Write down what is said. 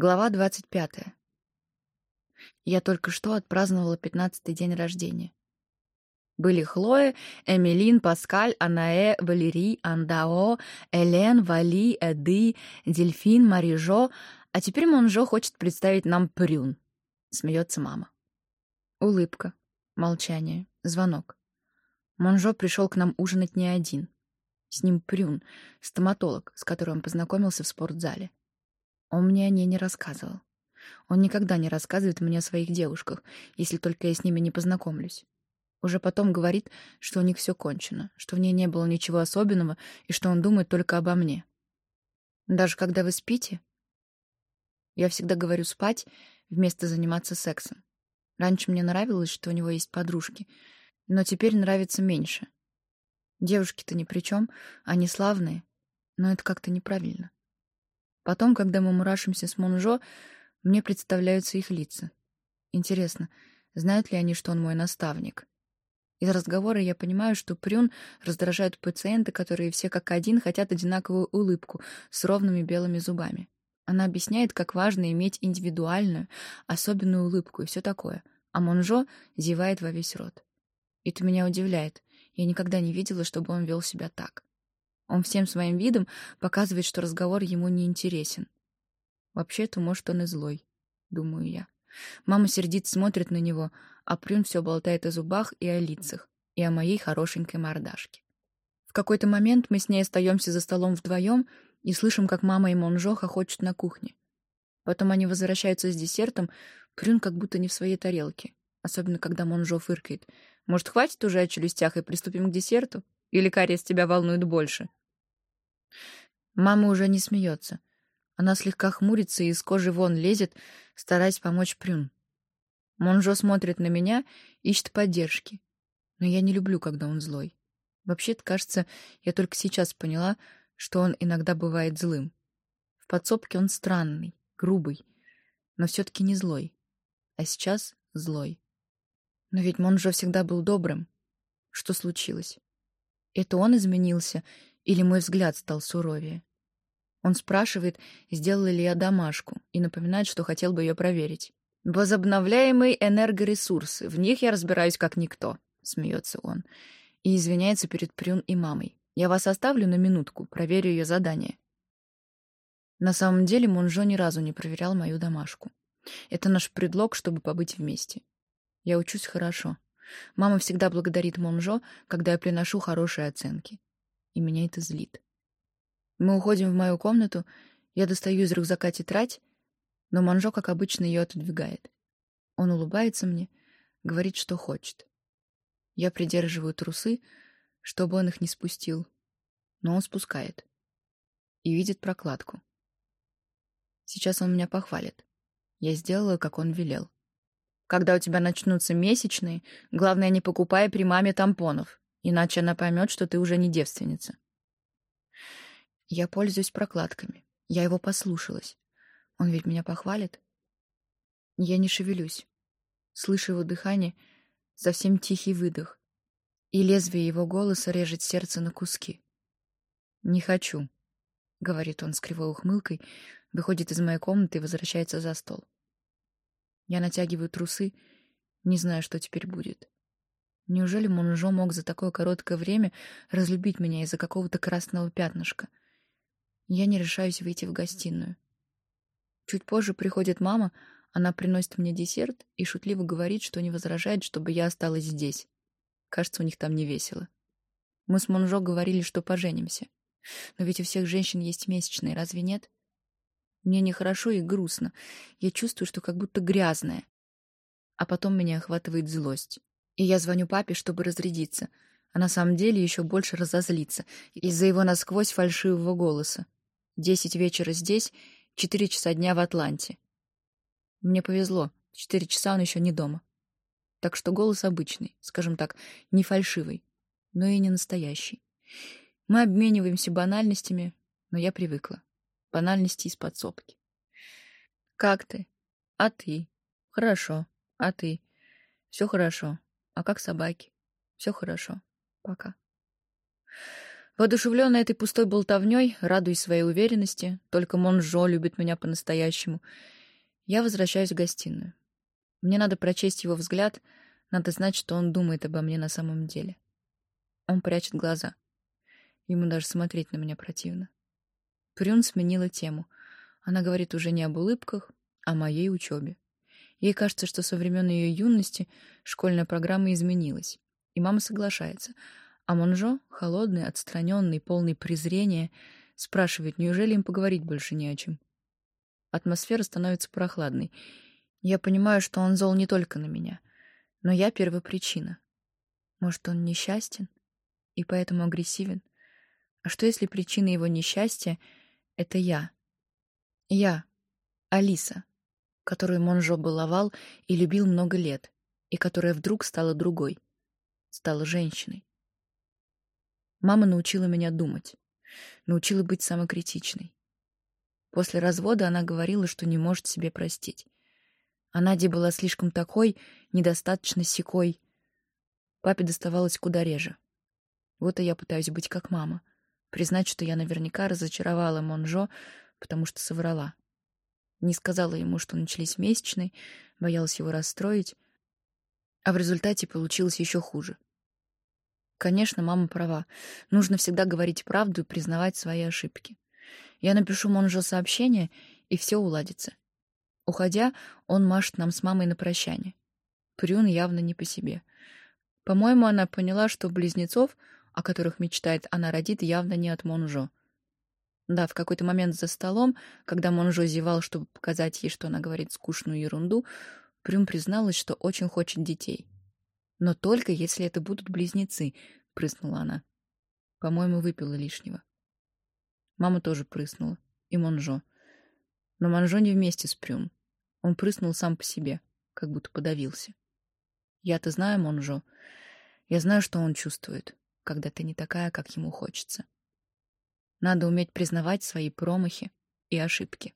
Глава двадцать пятая. Я только что отпраздновала пятнадцатый день рождения. Были Хлоя, Эмилин, Паскаль, Анаэ, Валерий, Андао, Элен, Вали, Эды, Дельфин, Марижо, а теперь Монжо хочет представить нам Прюн. Смеется мама. Улыбка, молчание, звонок. Монжо пришел к нам ужинать не один. С ним Прюн, стоматолог, с которым он познакомился в спортзале. Он мне о ней не рассказывал. Он никогда не рассказывает мне о своих девушках, если только я с ними не познакомлюсь. Уже потом говорит, что у них все кончено, что в ней не было ничего особенного и что он думает только обо мне. Даже когда вы спите? Я всегда говорю спать вместо заниматься сексом. Раньше мне нравилось, что у него есть подружки, но теперь нравится меньше. Девушки-то ни при чем, они славные, но это как-то неправильно. Потом, когда мы мурашимся с Монжо, мне представляются их лица. Интересно, знают ли они, что он мой наставник? Из разговора я понимаю, что Прюн раздражают пациенты, которые все как один хотят одинаковую улыбку с ровными белыми зубами. Она объясняет, как важно иметь индивидуальную, особенную улыбку и все такое. А Монжо зевает во весь рот. Это меня удивляет. Я никогда не видела, чтобы он вел себя так. Он всем своим видом показывает, что разговор ему не интересен. Вообще-то, может, он и злой, думаю я. Мама сердито смотрит на него, а Прюн все болтает о зубах и о лицах, и о моей хорошенькой мордашке. В какой-то момент мы с ней остаемся за столом вдвоем и слышим, как мама и Монжо хохочут на кухне. Потом они возвращаются с десертом, Прюн как будто не в своей тарелке, особенно когда Монжо фыркает. «Может, хватит уже о челюстях и приступим к десерту? Или кариес тебя волнует больше?» Мама уже не смеется. Она слегка хмурится и из кожи вон лезет, стараясь помочь Прюн. Монжо смотрит на меня, ищет поддержки. Но я не люблю, когда он злой. Вообще-то, кажется, я только сейчас поняла, что он иногда бывает злым. В подсобке он странный, грубый, но все-таки не злой. А сейчас злой. Но ведь Монжо всегда был добрым. Что случилось? Это он изменился или мой взгляд стал суровее? Он спрашивает, сделала ли я домашку, и напоминает, что хотел бы ее проверить. «Возобновляемые энергоресурсы. В них я разбираюсь как никто», — смеется он. И извиняется перед Прюн и мамой. «Я вас оставлю на минутку, проверю ее задание». На самом деле Монжо ни разу не проверял мою домашку. Это наш предлог, чтобы побыть вместе. Я учусь хорошо. Мама всегда благодарит Монжо, когда я приношу хорошие оценки и меня это злит. Мы уходим в мою комнату, я достаю из рюкзака тетрадь, но Манжо, как обычно, ее отодвигает. Он улыбается мне, говорит, что хочет. Я придерживаю трусы, чтобы он их не спустил, но он спускает и видит прокладку. Сейчас он меня похвалит. Я сделала, как он велел. Когда у тебя начнутся месячные, главное, не покупай при маме тампонов. Иначе она поймет, что ты уже не девственница. Я пользуюсь прокладками. Я его послушалась. Он ведь меня похвалит. Я не шевелюсь. Слышу его дыхание, совсем тихий выдох. И лезвие его голоса режет сердце на куски. «Не хочу», — говорит он с кривой ухмылкой, выходит из моей комнаты и возвращается за стол. Я натягиваю трусы, не знаю, что теперь будет. Неужели Монжо мог за такое короткое время разлюбить меня из-за какого-то красного пятнышка? Я не решаюсь выйти в гостиную. Чуть позже приходит мама, она приносит мне десерт и шутливо говорит, что не возражает, чтобы я осталась здесь. Кажется, у них там не весело. Мы с Монжо говорили, что поженимся. Но ведь у всех женщин есть месячные, разве нет? Мне нехорошо и грустно. Я чувствую, что как будто грязная. А потом меня охватывает злость. И я звоню папе, чтобы разрядиться, а на самом деле еще больше разозлиться из-за его насквозь фальшивого голоса. Десять вечера здесь, четыре часа дня в Атланте. Мне повезло, четыре часа он еще не дома. Так что голос обычный, скажем так, не фальшивый, но и не настоящий. Мы обмениваемся банальностями, но я привыкла. Банальности из подсобки. «Как ты?» «А ты?» «Хорошо. А ты?» «Все хорошо. А как собаки? Все хорошо. Пока. Воодушевленная этой пустой болтовней, радуясь своей уверенности, только Монжо любит меня по-настоящему, я возвращаюсь в гостиную. Мне надо прочесть его взгляд, надо знать, что он думает обо мне на самом деле. Он прячет глаза. Ему даже смотреть на меня противно. Прюн сменила тему. Она говорит уже не об улыбках, а о моей учебе. Ей кажется, что со времен ее юности школьная программа изменилась. И мама соглашается. А Монжо, холодный, отстраненный, полный презрения, спрашивает, неужели им поговорить больше не о чем. Атмосфера становится прохладной. Я понимаю, что он зол не только на меня. Но я первопричина. Может, он несчастен и поэтому агрессивен? А что, если причина его несчастья — это я? Я, Алиса, которую Монжо баловал и любил много лет, и которая вдруг стала другой, стала женщиной. Мама научила меня думать, научила быть самокритичной. После развода она говорила, что не может себе простить. А Надя была слишком такой, недостаточно секой. Папе доставалось куда реже. Вот и я пытаюсь быть как мама. Признать, что я наверняка разочаровала Монжо, потому что соврала. Не сказала ему, что начались месячные, боялась его расстроить, а в результате получилось еще хуже. Конечно, мама права. Нужно всегда говорить правду и признавать свои ошибки. Я напишу Монжо сообщение, и все уладится. Уходя, он машет нам с мамой на прощание. Прюн явно не по себе. По-моему, она поняла, что близнецов, о которых мечтает она родит, явно не от Монжо. Да, в какой-то момент за столом, когда Монжо зевал, чтобы показать ей, что она говорит скучную ерунду, Прюм призналась, что очень хочет детей. «Но только если это будут близнецы», — прыснула она. По-моему, выпила лишнего. Мама тоже прыснула. И Монжо. Но Монжо не вместе с Прюм. Он прыснул сам по себе, как будто подавился. Я-то знаю Монжо. Я знаю, что он чувствует, когда ты не такая, как ему хочется. Надо уметь признавать свои промахи и ошибки.